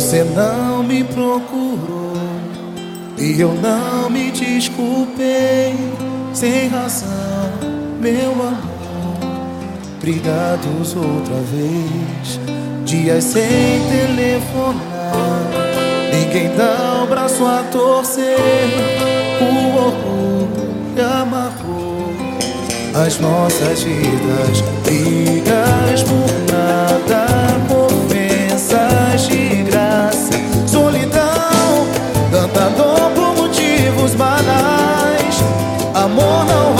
Você não me procurou e eu não me desculpei sem razão, meu amor. Brigados outra vez, dias sem telefonar. Ninguém dá o braço a torcer, o orgulho amarrou as nossas vidas. Brigas por nada. Amor, não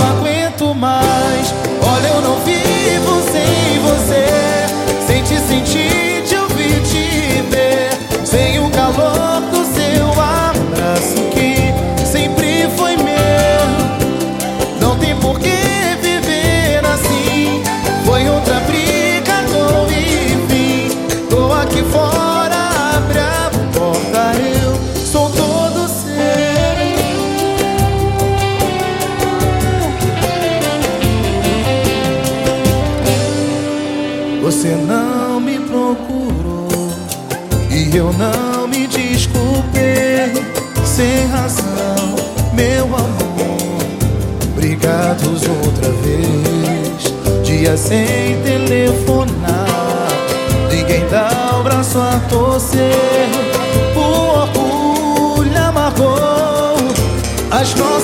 Você não me procurou e eu não me desculpei sem razão, meu amor. Brigados outra vez, dia sem telefonar. Ninguém dá o braço a torcer. O orgulho amarrou as nossas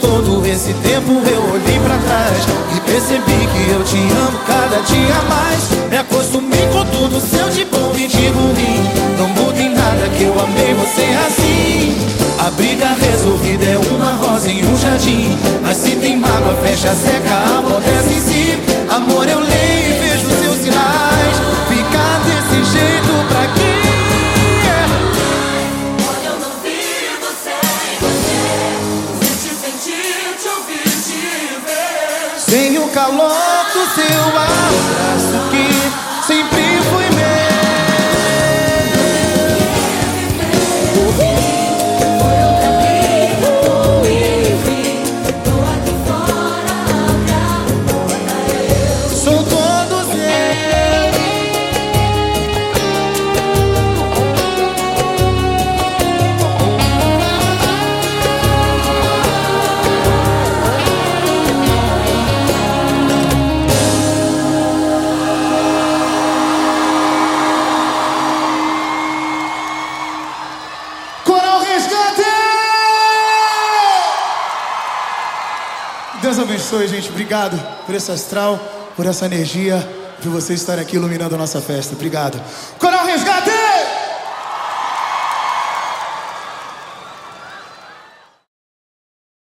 todo esse tempo, eu olhei pra trás e percebi que eu te amo cada dia mais. Me acostumei com tudo seu de bom e de ruim. Não muda em nada que eu amei você assim. A briga resolvida é uma rosa em um jardim. Mas se tem mágoa, fecha, seca, amortece em si. Amor, eu leio Sem o calor do seu abraço que Deus abençoe, gente. Obrigado por esse astral, por essa energia, por vocês estarem aqui iluminando a nossa festa. Obrigado. Coral Resgate!